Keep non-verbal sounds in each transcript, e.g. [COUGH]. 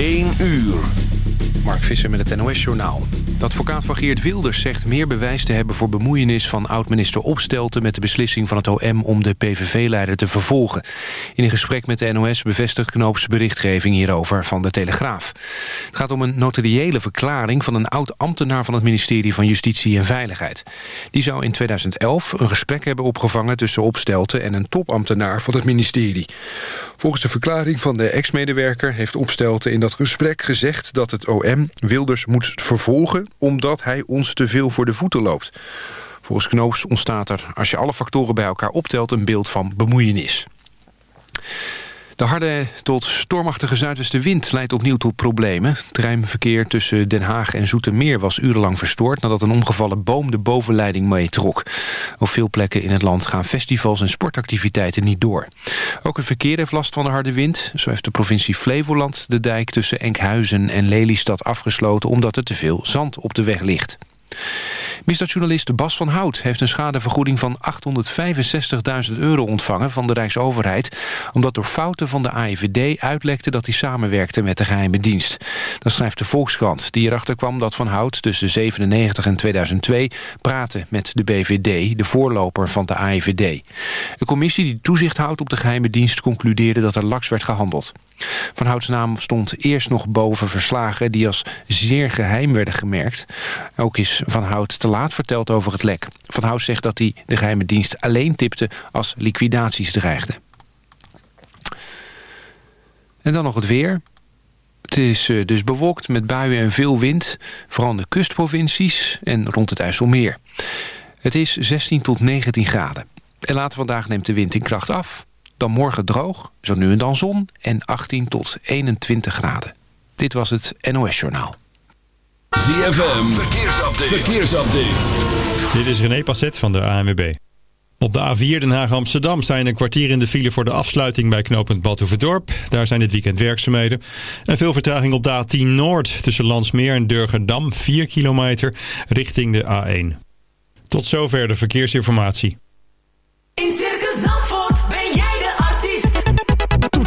1 uur. Mark Visser met het NOS-journaal. Advocaat van Geert Wilders zegt meer bewijs te hebben... voor bemoeienis van oud-minister Opstelten... met de beslissing van het OM om de PVV-leider te vervolgen. In een gesprek met de NOS bevestigt Knoops berichtgeving hierover van de Telegraaf. Het gaat om een notariële verklaring van een oud-ambtenaar... van het ministerie van Justitie en Veiligheid. Die zou in 2011 een gesprek hebben opgevangen... tussen Opstelten en een topambtenaar van het ministerie. Volgens de verklaring van de ex-medewerker heeft Opstelten in dat gesprek gezegd dat het OM Wilders moet vervolgen omdat hij ons te veel voor de voeten loopt. Volgens Knoops ontstaat er, als je alle factoren bij elkaar optelt, een beeld van bemoeienis. De harde tot stormachtige zuidwestenwind leidt opnieuw tot problemen. Treinverkeer tussen Den Haag en Zoetermeer was urenlang verstoord... nadat een omgevallen boom de bovenleiding meetrok. Op veel plekken in het land gaan festivals en sportactiviteiten niet door. Ook het verkeer heeft last van de harde wind. Zo heeft de provincie Flevoland de dijk tussen Enkhuizen en Lelystad afgesloten... omdat er te veel zand op de weg ligt. Misdaadjournalist Bas van Hout heeft een schadevergoeding van 865.000 euro ontvangen van de Rijksoverheid, omdat door fouten van de AIVD uitlekte dat hij samenwerkte met de geheime dienst. Dat schrijft de Volkskrant, die erachter kwam dat Van Hout tussen 97 en 2002 praatte met de BVD, de voorloper van de AIVD. Een commissie die toezicht houdt op de geheime dienst concludeerde dat er laks werd gehandeld. Van Houts naam stond eerst nog boven verslagen... die als zeer geheim werden gemerkt. Ook is Van Hout te laat verteld over het lek. Van Hout zegt dat hij de geheime dienst alleen tipte... als liquidaties dreigden. En dan nog het weer. Het is eh, dus bewolkt met buien en veel wind. Vooral in de kustprovincies en rond het IJsselmeer. Het is 16 tot 19 graden. En later vandaag neemt de wind in kracht af... Dan morgen droog, zo nu en dan zon en 18 tot 21 graden. Dit was het NOS Journaal. ZFM, verkeersupdate. verkeersupdate. Dit is René Passet van de ANWB. Op de A4 Den Haag-Amsterdam zijn een kwartier in de file voor de afsluiting bij knooppunt Badhoevedorp. Daar zijn dit weekend werkzaamheden. En veel vertraging op de A10 Noord tussen Landsmeer en Durgerdam, 4 kilometer richting de A1. Tot zover de verkeersinformatie.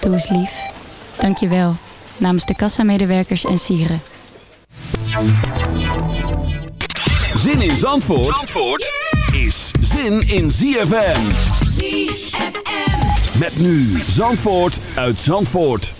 Doe eens lief. Dank je wel. Namens de kassamedewerkers en sieren. Zin in Zandvoort, Zandvoort is zin in ZFM. ZFM. Met nu Zandvoort uit Zandvoort.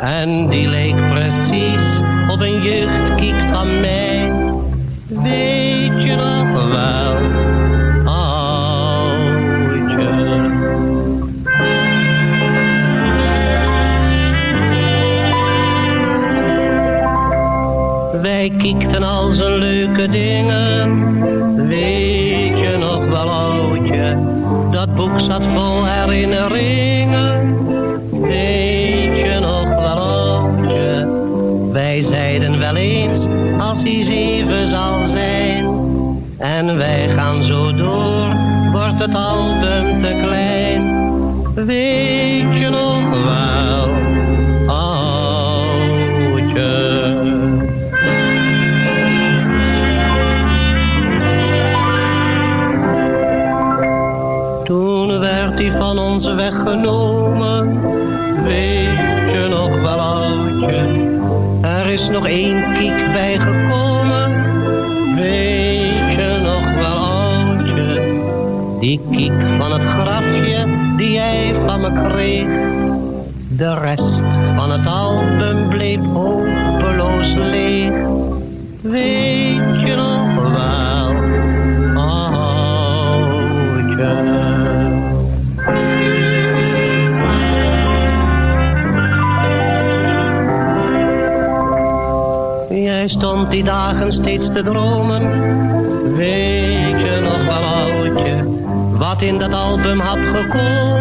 En die leek precies op een jeugdkiek van mij. Weet je nog wel, oudje? Wij kiekten al zijn leuke dingen. En wij gaan zo door, wordt het album te klein. Weet rest van het album bleef hopeloos leeg. Weet je nog wel, oudje? Jij stond die dagen steeds te dromen. Weet je nog wel, oudje, wat in dat album had gekomen?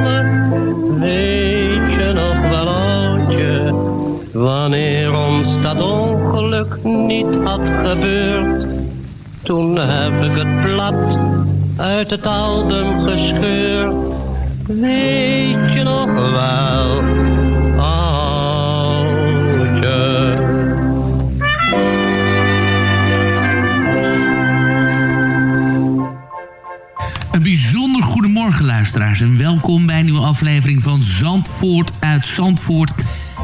Niet had gebeurd? Toen heb ik het blad uit het album gescheurd. Weet je nog wel, oudje? Een bijzonder goedemorgen luisteraars en welkom bij een nieuwe aflevering van Zandvoort uit Zandvoort.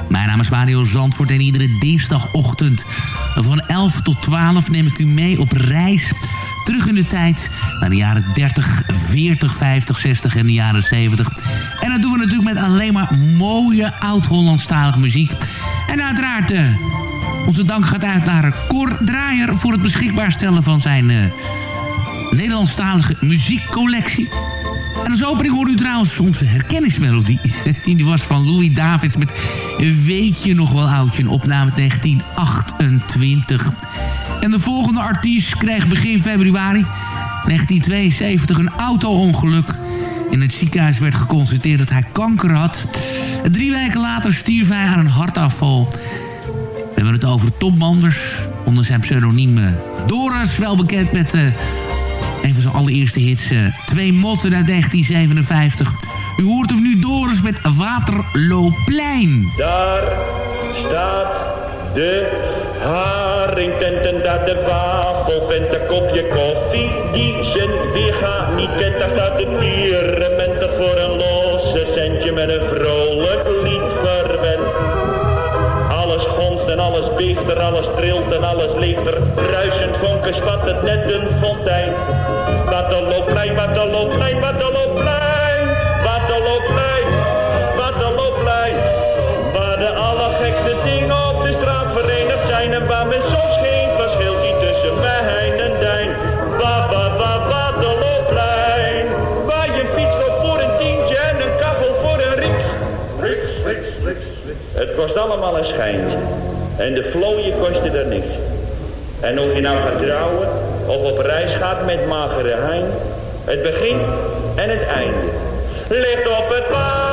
Mijn naam is Mario Zandvoort en iedere dinsdagochtend van 11 tot 12 neem ik u mee op reis terug in de tijd naar de jaren 30, 40, 50, 60 en de jaren 70. En dat doen we natuurlijk met alleen maar mooie oud-Hollandstalige muziek. En uiteraard, eh, onze dank gaat uit naar Cor Draaier voor het beschikbaar stellen van zijn... eh, Nederlandstalige muziekcollectie. En als opening hoorde u trouwens onze herkenningsmelodie. [LAUGHS] Die was van Louis Davids met Weet je nog wel oudje, een opname uit 1928. En de volgende artiest kreeg begin februari 1972 een auto-ongeluk in het ziekenhuis werd geconstateerd dat hij kanker had. Drie weken later stierf hij aan een hartafval. We hebben het over Tom Manders, onder zijn pseudoniem Doris, wel bekend met uh, een van zijn allereerste hits, uh, Twee Motten uit 1957. U hoort hem nu Doris met Waterlooplein. Daar staat de haringtent en daar de wafelvent, een kopje koffie die zijn weerga niet kent. Daar staat de pierementer voor een losse centje met een vrolijk beeft er, alles trilt en alles leeft er. Ruisend vonken spat het net een fontein. Wat een looplijn, wat een looplijn, wat een looplijn. Wat een looplijn, wat een looplijn. Waar de allergekste dingen op de straat verenigd zijn. En waar men soms geen verschil ziet tussen mij en dijn. Wat, wat, wat, wat een looplijn. Waar je fiets koopt voor een tientje en een kachel voor een riek. Riks, riks, riks, riks. Het kost allemaal een schijntje. En de vlooien kosten er niks. En of je nou gaat trouwen of op reis gaat met magere hein. Het begin en het einde. Ligt op het Een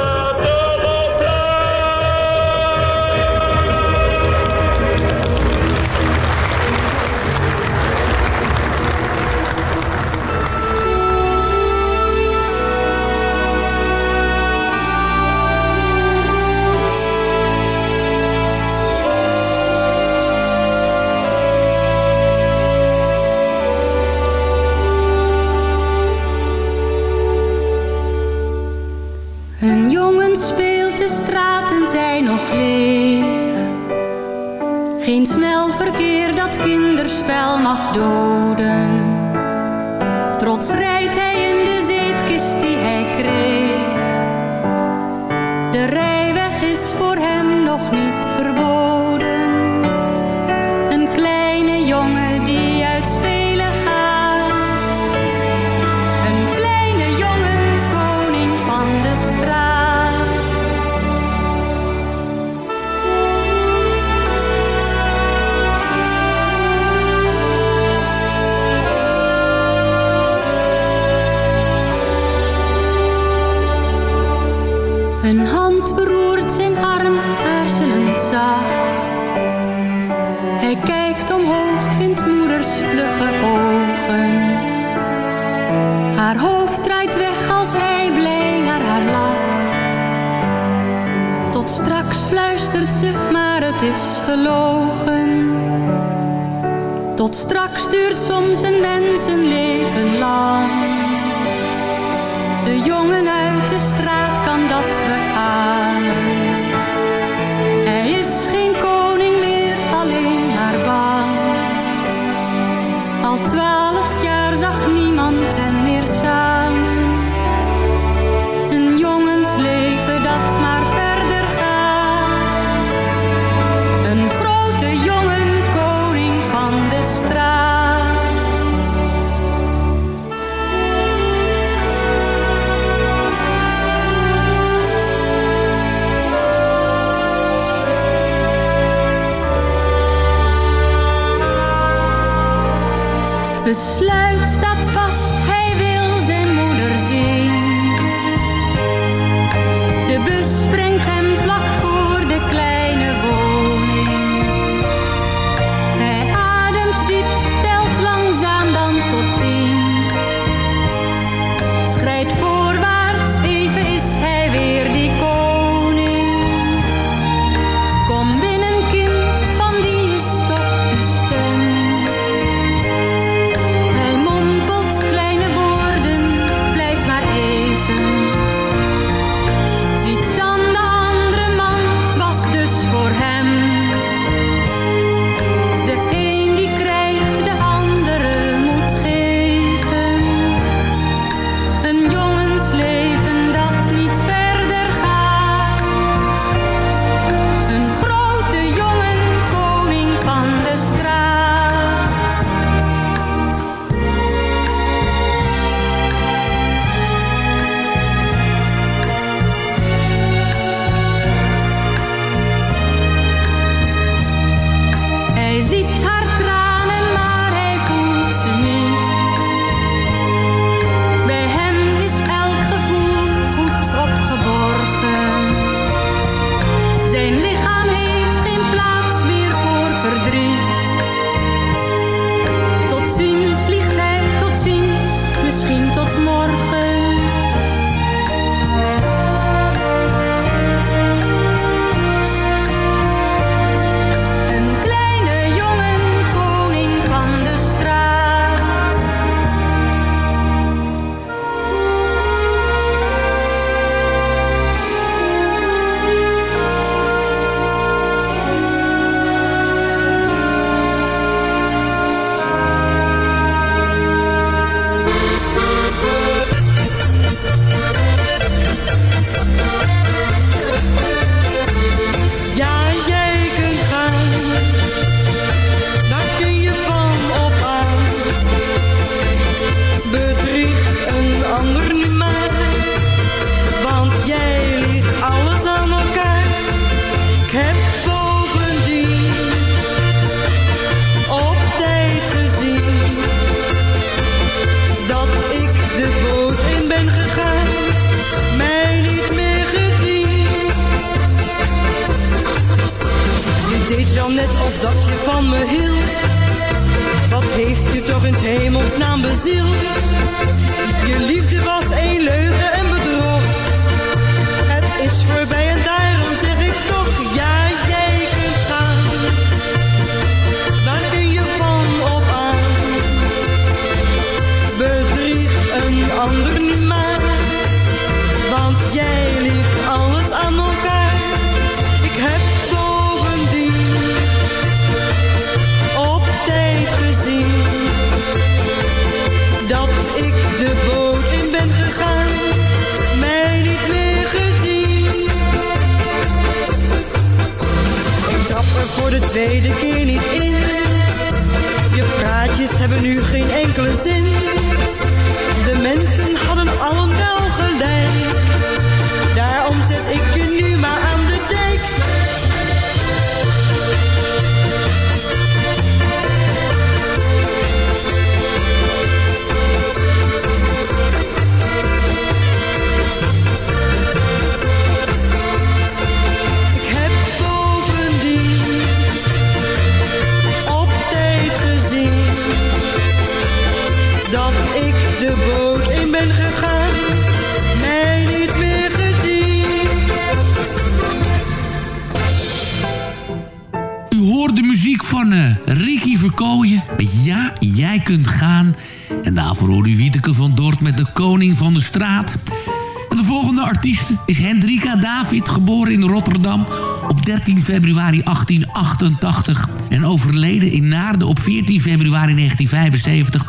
februari 1888 en overleden in Naarden op 14 februari 1975,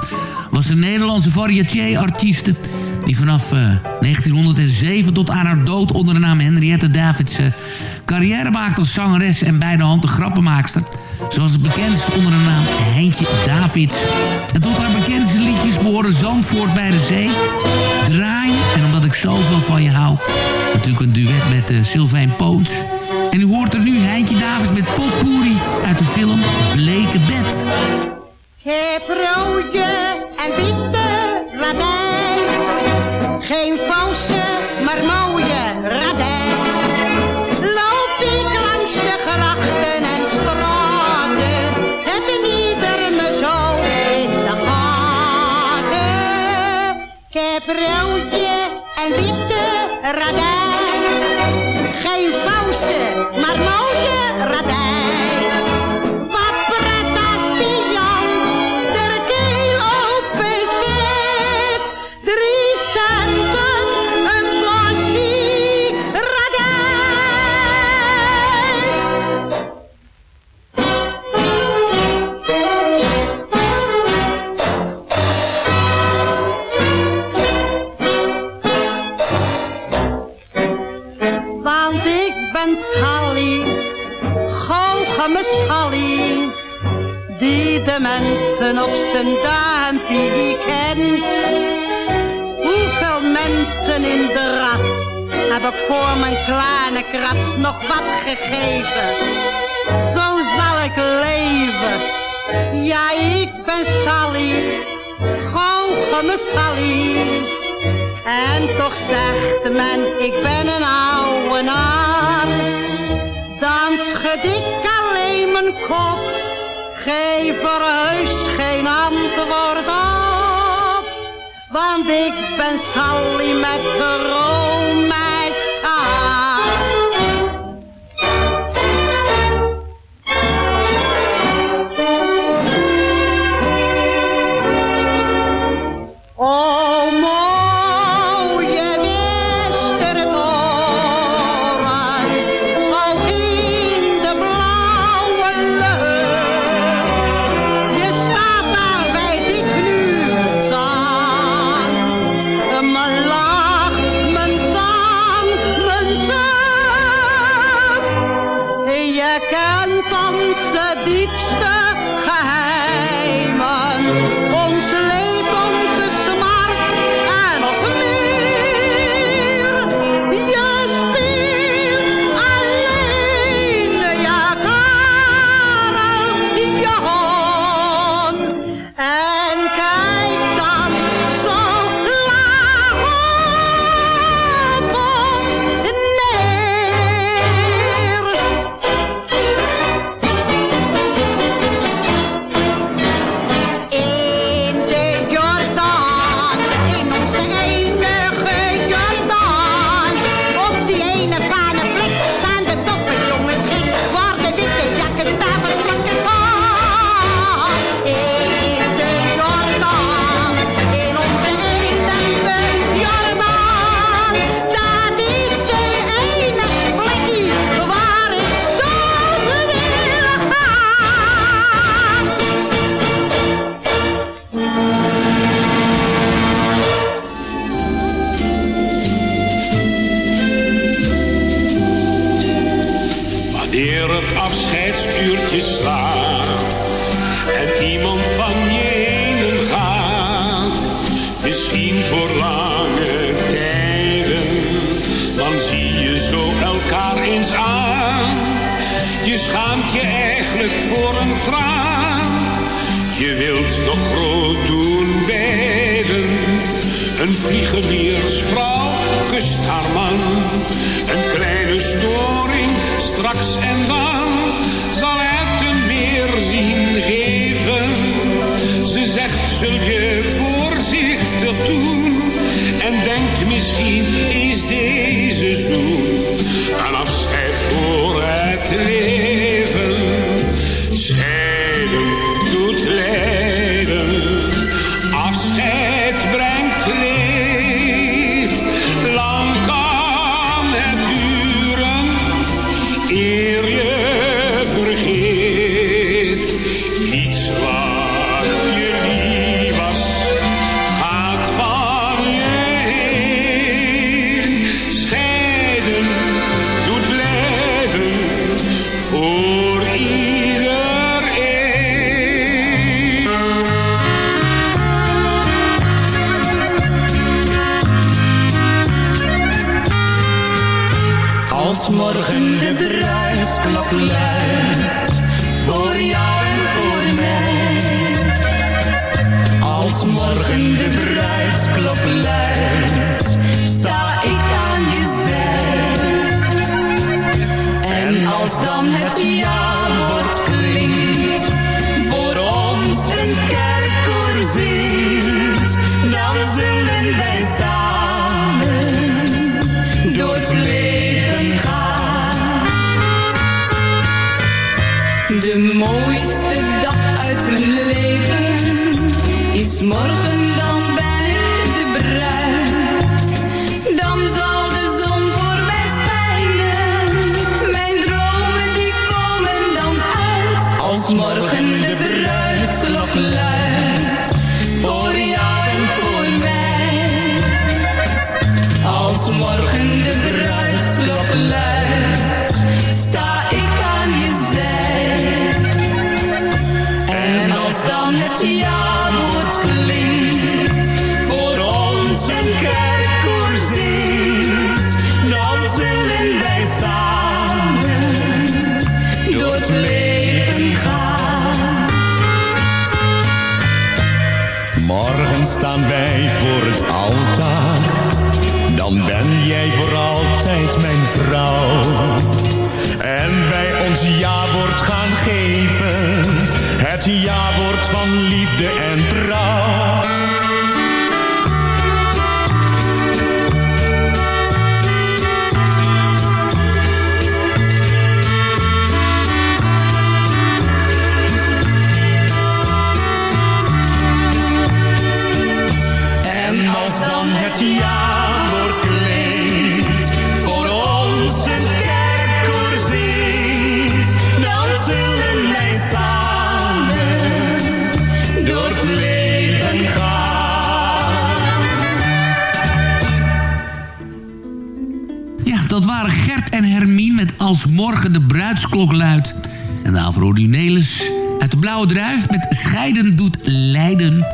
was een Nederlandse variété-artieste die vanaf eh, 1907 tot aan haar dood onder de naam Henriette Davids eh, carrière maakte als zangeres en bij de hand de grappenmaakster. Zoals het bekend is onder de naam Heintje Davids. En tot haar bekendste liedjes behoren Zandvoort bij de Zee, Draaien en Omdat ik zoveel van je hou. Natuurlijk een duet met uh, Sylvain Poons. En u hoort er nu Heintje Davids met Potpourri uit de film Bleke Bed. Heb en witte radijs. Geen valse, maar mooie radijs. Loop ik langs de grachten en straten. Het ieder me zo in de gaten. En witte radijs. Men, ik ben een oude naam. Dan schud ik alleen mijn kop, geef er heus geen antwoord op. Want ik ben Sally met de roomijskaart. Morgen de Bruidsklok luidt. En daarvoor u Nelis uit de Blauwe Druif met Scheiden doet lijden.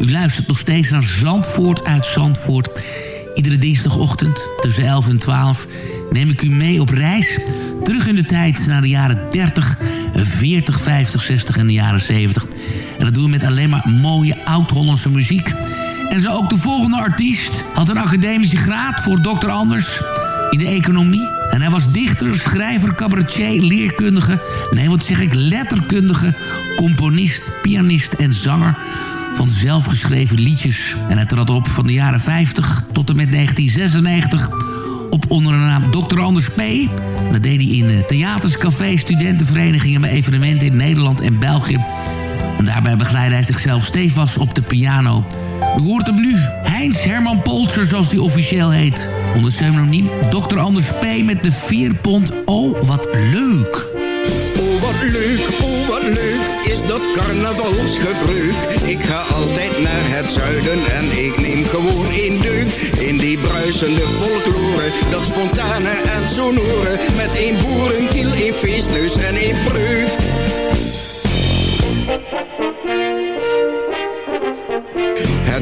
U luistert nog steeds naar Zandvoort uit Zandvoort. Iedere dinsdagochtend tussen 11 en 12 neem ik u mee op reis. Terug in de tijd naar de jaren 30, 40, 50, 60 en de jaren 70. En dat doen we met alleen maar mooie oud-Hollandse muziek. En zo ook de volgende artiest had een academische graad voor dokter Anders in de economie. En hij was dichter, schrijver, cabaretier, leerkundige... nee, wat zeg ik, letterkundige, componist, pianist en zanger... van zelfgeschreven liedjes. En hij trad op van de jaren 50 tot en met 1996 op onder de naam Dr. Anders P. Dat deed hij in eh, theaters, cafés, studentenverenigingen... met evenementen in Nederland en België. En daarbij begeleidde hij zichzelf stevast op de piano... U hoort hem nu. Heinz Herman Polzer, zoals hij officieel heet. Onder pseudoniem Dr. Anders P. met de vierpont. Oh, wat leuk. Oh wat leuk, oh wat leuk is dat carnavalsgebruik. Ik ga altijd naar het zuiden en ik neem gewoon een deuk. In die bruisende folklore, dat spontane en sonore. Met een boerenkiel, een feestneus en een breuk.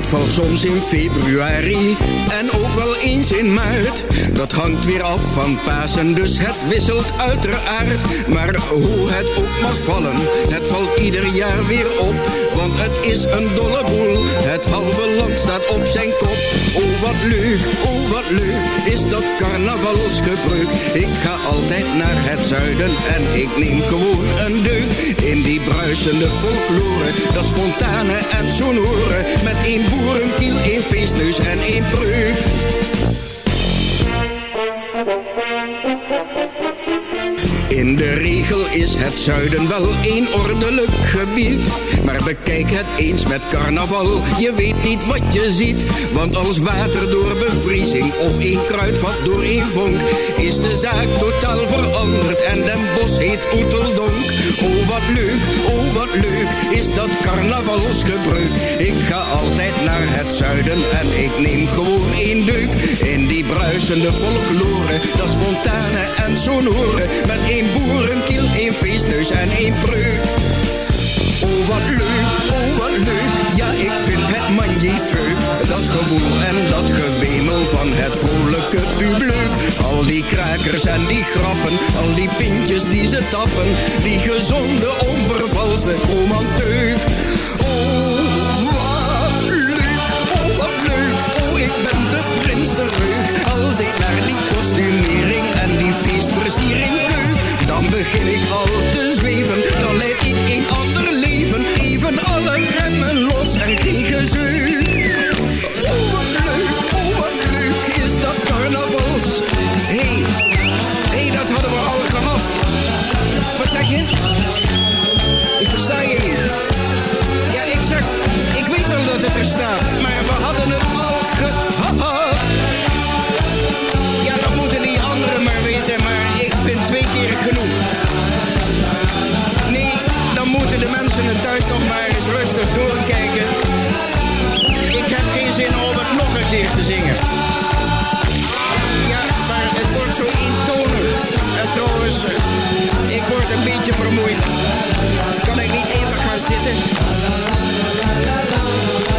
Valt soms in februari en ook wel eens in maart. Dat hangt weer af van Pasen, dus het wisselt uiteraard. Maar hoe het ook mag vallen, het valt ieder jaar weer op. Want het is een dolle boel, het halve land staat op zijn kop. Oh wat leuk, oh wat leuk, is dat carnavalsgebruik. Ik ga altijd naar het zuiden en ik neem gewoon een deuk. In die bruisende folklore, dat spontane en sonore. Met één boerenkiel, één feestneus en één breuk. In de regel is het zuiden wel een ordelijk gebied. Maar bekijk het eens met carnaval, je weet niet wat je ziet. Want als water door bevriezing of een kruidvat door een vonk... is de zaak totaal veranderd en Den Bos heet Oeteldonk. Oh wat leuk, oh wat leuk, is dat carnavalsgebruik. Ik ga altijd naar het zuiden en ik neem gewoon één deuk. In die bruisende folklore, dat spontane en sonore... met één boerenkiel, één feestneus en één breuk. Wat leuk, oh wat leuk, ja ik vind het magnifiek. Dat gewoel en dat gewemel van het vrolijke publiek. Al die krakers en die grappen, al die pintjes die ze tappen. Die gezonde, onvervalste romantiek. Oh wat leuk, oh wat leuk, oh ik ben de prins terug. Als ik naar die kostumering en die feestversiering keuk. Dan begin ik eh, ik word een beetje vermoeid. Kan ik niet even gaan zitten?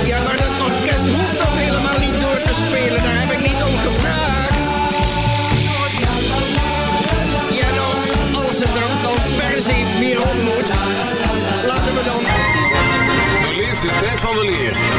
Ja, maar dat orkest hoeft toch helemaal niet door te spelen. Daar heb ik niet om gevraagd. Ja, nou, als het dan per se meer op moet, laten we dan... De tijd van de leer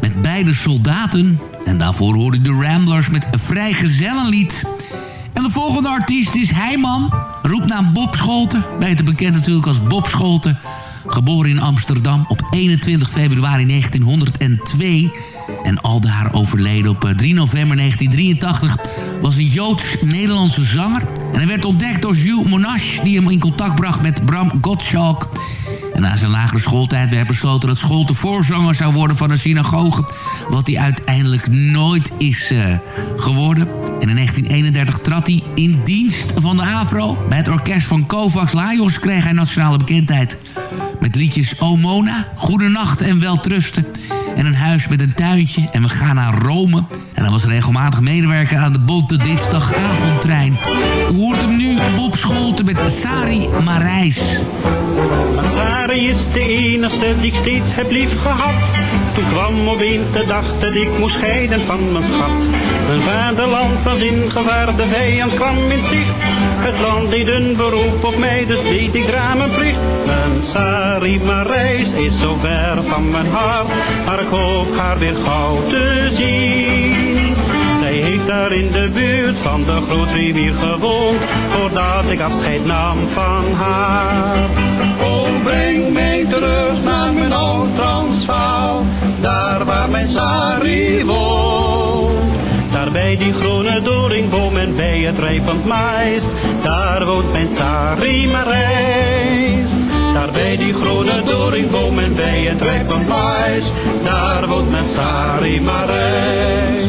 Met beide soldaten. En daarvoor hoorde de Ramblers met een vrijgezellenlied. En de volgende artiest is Heiman, roepnaam Bob Scholten. Beter bekend natuurlijk als Bob Scholten. Geboren in Amsterdam op 21 februari 1902. En aldaar overleden op eh, 3 november 1983. Was een Joods-Nederlandse zanger. En hij werd ontdekt door Jules Monash... die hem in contact bracht met Bram Gottschalk... En na zijn lagere schooltijd werd besloten dat Scholte de voorzanger zou worden van een synagoge. Wat hij uiteindelijk nooit is uh, geworden. En in 1931 trad hij in dienst van de AVRO. Bij het orkest van Kovacs Lajos kreeg hij nationale bekendheid. Met liedjes O Mona, Goedenacht en Weltrusten. En een huis met een tuintje en we gaan naar Rome. En hij was regelmatig medewerker aan de Bonte Dinsdagavondtrein. U hoort hem nu, Bob Scholten met Sari Marijs. Sari is de enige die ik steeds heb lief gehad. Toen kwam opeens de dag dat ik moest scheiden van mijn schat. Mijn vaderland was in gevaar, de vijand kwam in zicht. Het land deed een beroep op mij, dus deed ik raam mijn plicht. Mijn Sari Marijs is zo ver van mijn hart, maar ik hoop haar weer gauw te zien. In de buurt van de grootrivier gewoond, voordat ik afscheid nam van haar. Oh, breng mij terug naar mijn oud Transvaal, daar waar mijn Sari woont. Daar bij die groene doringboom en bij het rijpend mais, daar woont mijn Sari Marijs. Daar bij die groene doringboom en bij het rijpend mais, daar woont mijn Sari Marijs.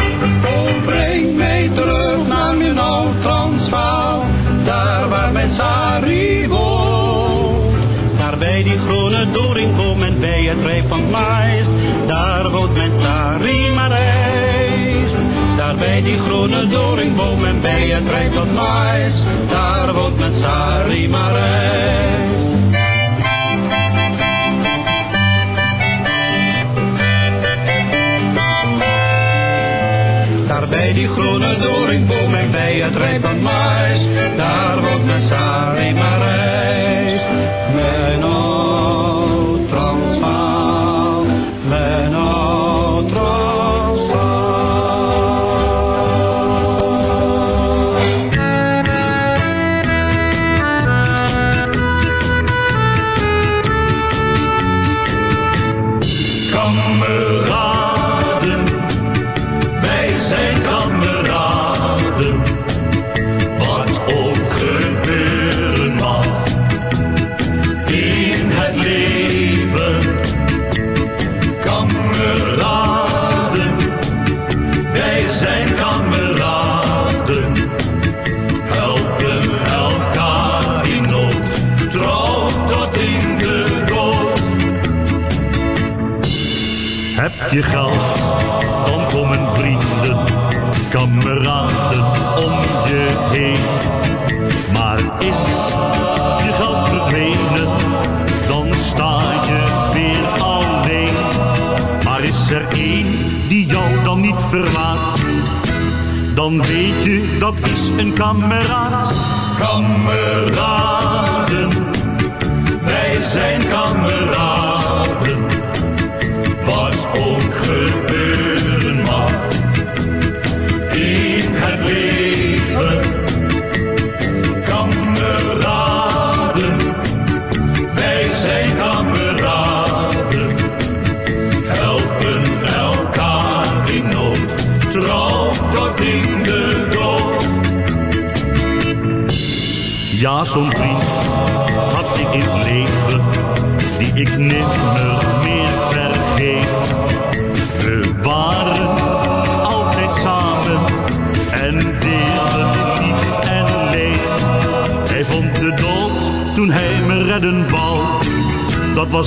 Terug naar mijn oud Transvaal, daar waar mijn Sari woont. Daar bij die groene doringboom en bij het rijp van mais, daar woont mijn Sari Marijs. Daar bij die groene doringboom en bij het rijp van mais, daar woont mijn Sari Marijs. Bij die groene doringboom en bij het rijpend mais, daar woont mijn Sari Marijs. Mijn oud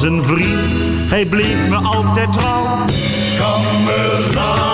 een vriend, hij bleef me altijd trouw. Kameraden,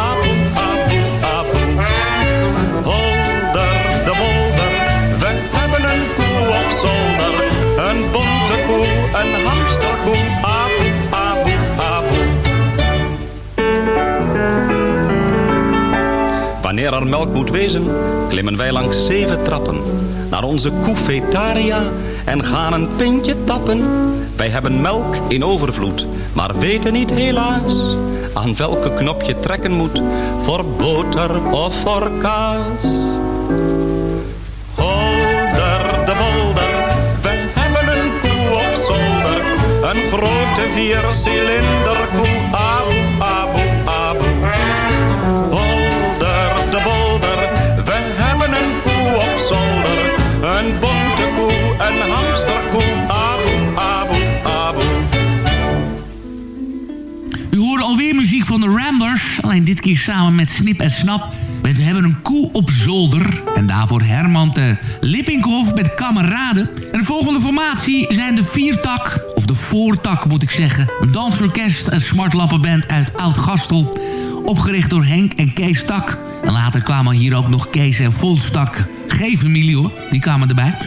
Wanneer er melk moet wezen, klimmen wij langs zeven trappen naar onze koefetaria en gaan een pintje tappen. Wij hebben melk in overvloed, maar weten niet helaas aan welke knop je trekken moet voor boter of voor kaas. Een grote viercilinder koe, aboe, aboe, aboe. Holder de bolder, we hebben een koe op zolder. Een bonte koe, een hamsterkoe, aboe, aboe, aboe. U hoorde alweer muziek van de Ramblers. Alleen dit keer samen met Snip en Snap. We hebben een koe op zolder. En daarvoor Herman de Lippinghoff met kameraden. En de volgende formatie zijn de Viertak. De Voortak moet ik zeggen. Een dansorkest en smartlappenband uit Oud-Gastel. Opgericht door Henk en Kees Tak. En later kwamen hier ook nog Kees en Volstak. Geen familie hoor, die kwamen erbij.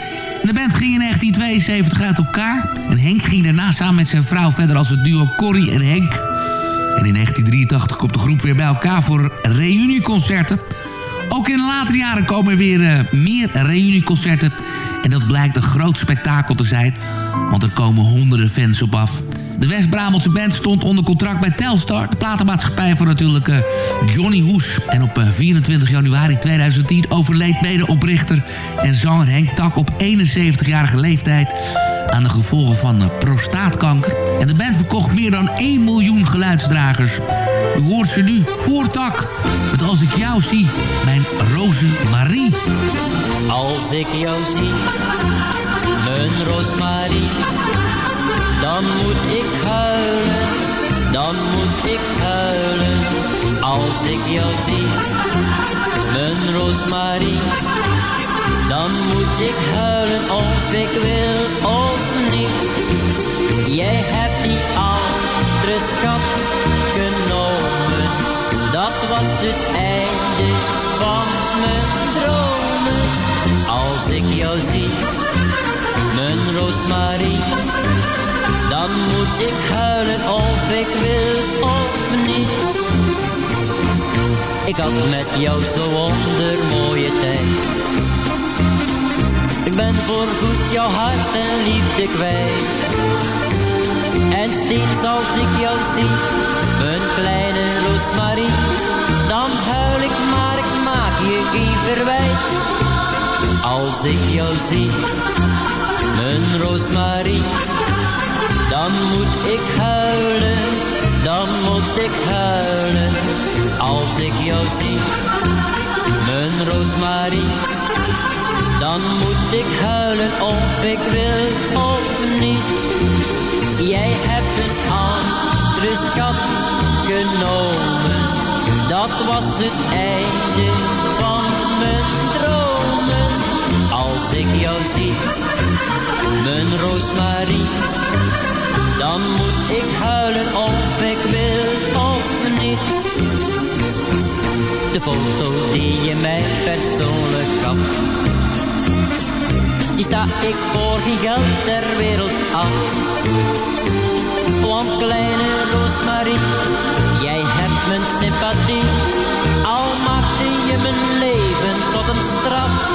De band ging in 1972 uit elkaar. En Henk ging daarna samen met zijn vrouw verder als het duo Corrie en Henk. En in 1983 komt de groep weer bij elkaar voor reunieconcerten. Ook in de latere jaren komen er weer eh, meer reunieconcerten. En dat blijkt een groot spektakel te zijn. Want er komen honderden fans op af. De West-Brabantse band stond onder contract bij Telstar. De platenmaatschappij van natuurlijk eh, Johnny Hoes. En op eh, 24 januari 2010 overleed medeoprichter en zanger Henk Tak op 71-jarige leeftijd aan de gevolgen van eh, prostaatkanker. En de band verkocht meer dan 1 miljoen geluidsdragers. U hoort ze nu, voortak, met Als ik jou zie, mijn Roze Marie. Als ik jou zie, mijn Roosmarie, dan moet ik huilen, dan moet ik huilen. Als ik jou zie, mijn Roosmarie, dan moet ik huilen of ik wil of niet. Jij hebt die andere schat dat was het einde van mijn dromen. Als ik jou zie, mijn Roosmarie, dan moet ik huilen of ik wil of niet. Ik had met jou zo wonder mooie tijd. Ik ben voorgoed jouw hart en liefde kwijt. En steeds als ik jou zie, mijn kleine Roosmarie, dan huil ik maar ik maak je geen verwijt. Als ik jou zie, mijn Roosmarie, dan moet ik huilen, dan moet ik huilen. Als ik jou zie, mijn Roosmarie, dan moet ik huilen of ik wil of niet. Jij hebt een andere schat genomen, dat was het einde van mijn dromen. Als ik jou zie, mijn Roosmarie, dan moet ik huilen of ik wil of niet. De foto die je mij persoonlijk gaf, die sta ik voor geen geld ter wereld af. Want kleine Roosmarie, jij hebt mijn sympathie, al maakte je mijn leven tot een straf.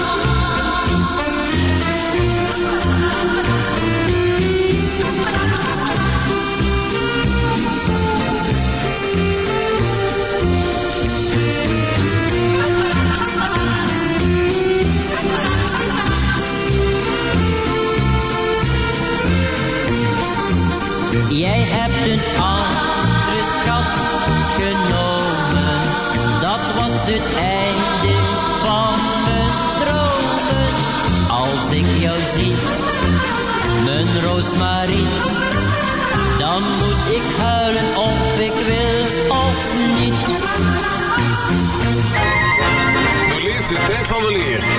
Jij hebt een andere schat genomen. Dat was het einde van mijn dromen. Als ik jou zie, mijn Roosmarie, dan moet ik huilen of ik wil of niet. Beleef de tijd van de leer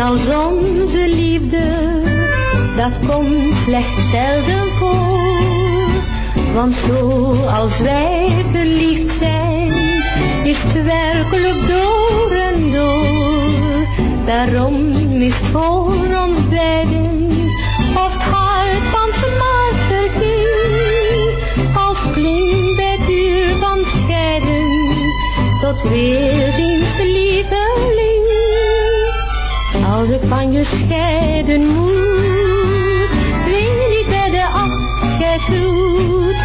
als onze liefde, dat komt slechts zelden voor. Want zo als wij verliefd zijn, is het werkelijk door en door. Daarom is voor ons beiden, of het hart van z'n maar verging. Als klinkt bij het uur van scheiden, tot weerziens van je scheiden moet, wil ik bij de afscheidsgroet.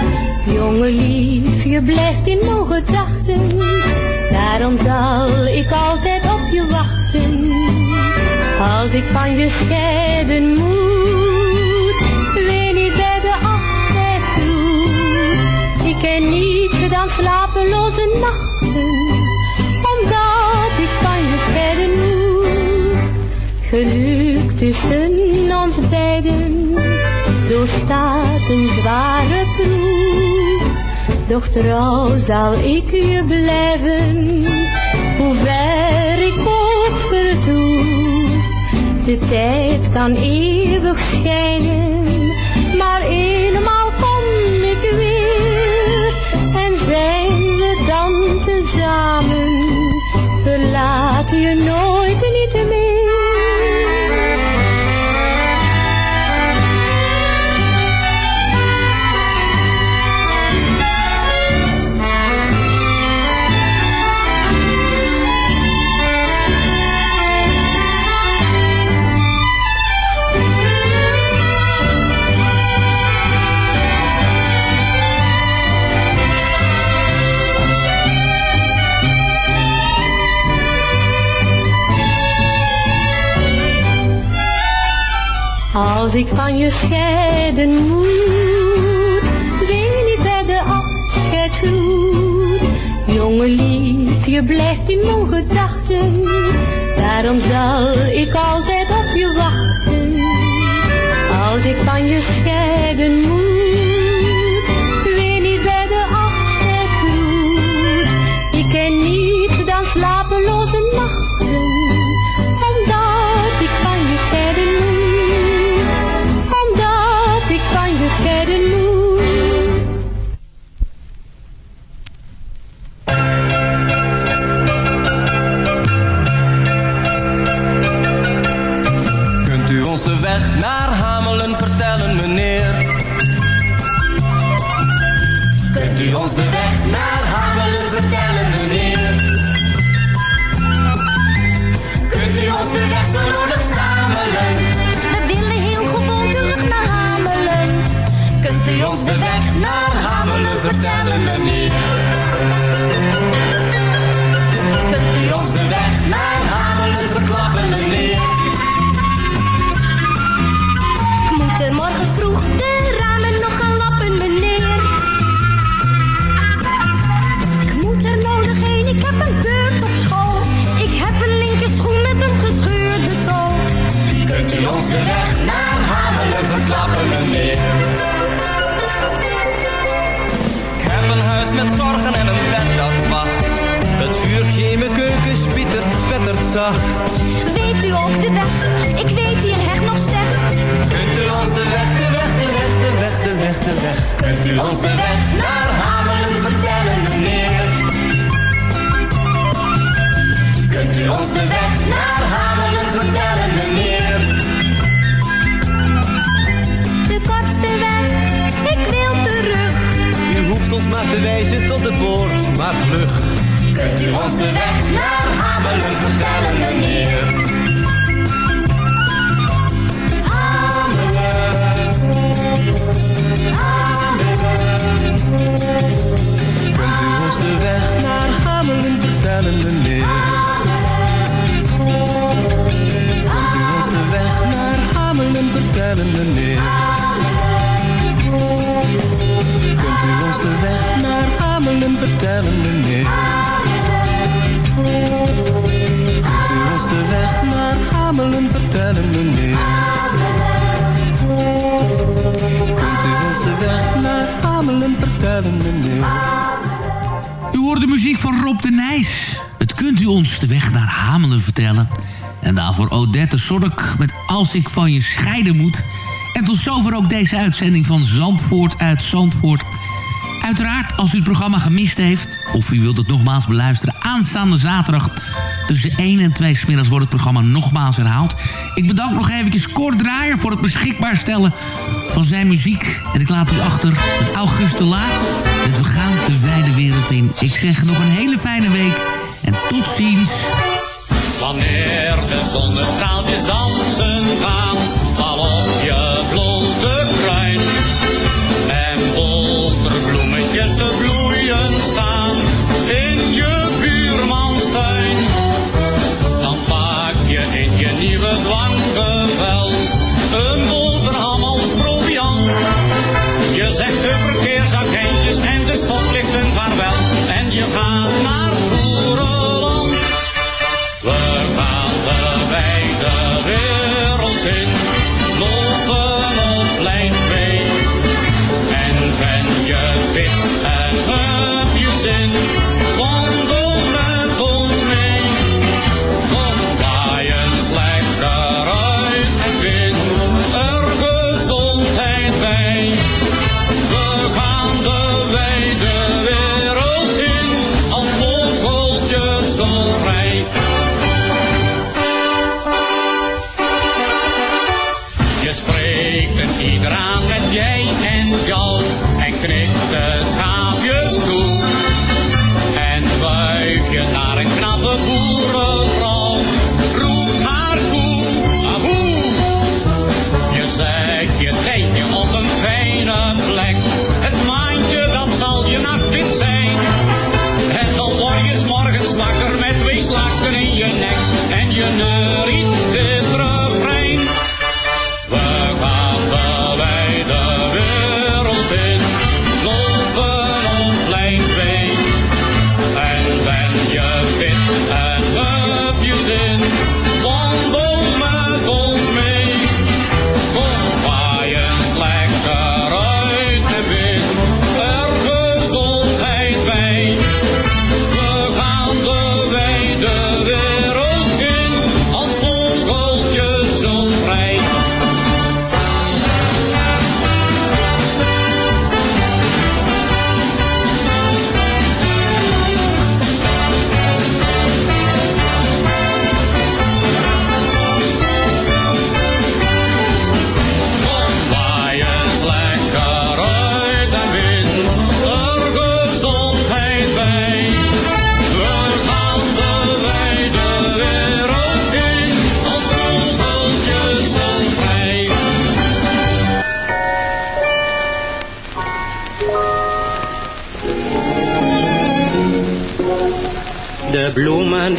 Jonge lief, je blijft in mijn gedachten, daarom zal ik altijd op je wachten. Als ik van je scheiden moet, wil ik bij de afscheidsgroet. Ik ken niets dan slapeloze nachten, Geluk tussen ons beiden doorstaat een zware proef. Doch trouw zal ik je blijven, hoe ver ik ook vertoef. De tijd kan eeuwig schijnen, maar eenmaal kom ik weer. En zijn we dan tezamen, verlaat je nooit niet meer. Als ik van je scheiden moet, weet niet bij de afscheid groet. jongen lief, je blijft in mijn gedachten. Daarom zal ik altijd op je wachten. Als ik van je scheiden moet, Hamelen vertellen, zacht. Weet u ook de weg? Ik weet hier echt nog slecht. Kunt u ons de weg, de weg, de weg, de weg, de weg, de weg. Kunt u ons de weg naar Hamelen vertellen, meneer? Kunt u ons de weg naar Hamelen vertellen, meneer? De kortste weg, ik wil terug. U hoeft ons maar te wijzen tot de poort, maar vlug. Kunt u ons de weg naar Hamelen vertellen, meneer? Kunt u ons de weg naar Hamelen vertellen, meneer? Kunt u ons de weg naar Hamelen vertellen, meneer? Kunt u ons de weg naar Hamelen vertellen, meneer? Naar Hamelen vertellen, meneer? Kunt u ons de weg naar Hamelen vertellen, meneer? U hoort de muziek van Rob de Nijs. Het kunt u ons de weg naar Hamelen vertellen. En daarvoor Odette Sork met Als ik van je scheiden moet. En tot zover ook deze uitzending van Zandvoort uit Zandvoort. Uiteraard, als u het programma gemist heeft... of u wilt het nogmaals beluisteren... aanstaande zaterdag tussen 1 en 2 smiddags wordt het programma nogmaals herhaald. Ik bedank nog eventjes Kort Draaier voor het beschikbaar stellen van zijn muziek. En ik laat u achter met August de Laat. Met We gaan de wijde wereld in. Ik zeg nog een hele fijne week en tot ziens. Wanneer de zonnestraaltjes dansen gaan, wereld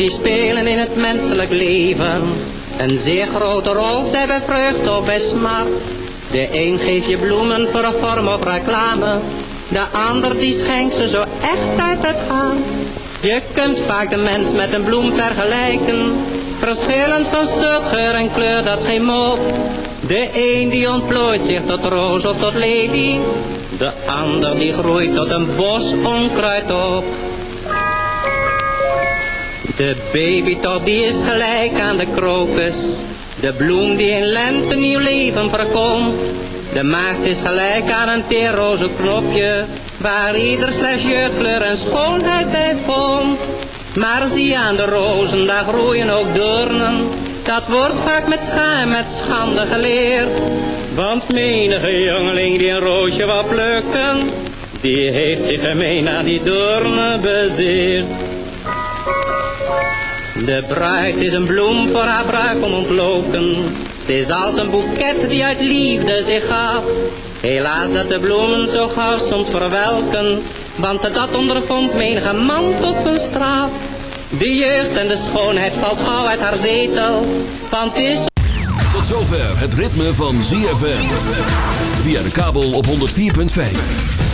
die spelen in het menselijk leven. Een zeer grote rol, zij bij vreugde of bij smart. De een geeft je bloemen voor een vorm of reclame. De ander die schenkt ze zo echt uit het hart. Je kunt vaak de mens met een bloem vergelijken. Verschillend van soort, geur en kleur, dat is geen mop. De een die ontplooit zich tot roos of tot lelie. De ander die groeit tot een bos onkruid op. De babytot die is gelijk aan de krokus. De bloem die in lente nieuw leven verkomt. De maagd is gelijk aan een teerroze knopje. Waar ieder slechts jeugdkleur en schoonheid bij vond. Maar zie aan de rozen, daar groeien ook doornen. Dat wordt vaak met schaam, met schande geleerd. Want menige jongeling die een roosje wou plukken, die heeft zich gemeen aan die doornen bezeerd. De bruid is een bloem voor haar bruid om ontloken. Ze is als een boeket die uit liefde zich gaf. Helaas dat de bloemen zo gauw soms verwelken, want dat ondervond menige man tot zijn straf. De jeugd en de schoonheid valt gauw uit haar zetels, want is... Tot zover het ritme van ZFM. Via de kabel op 104.5.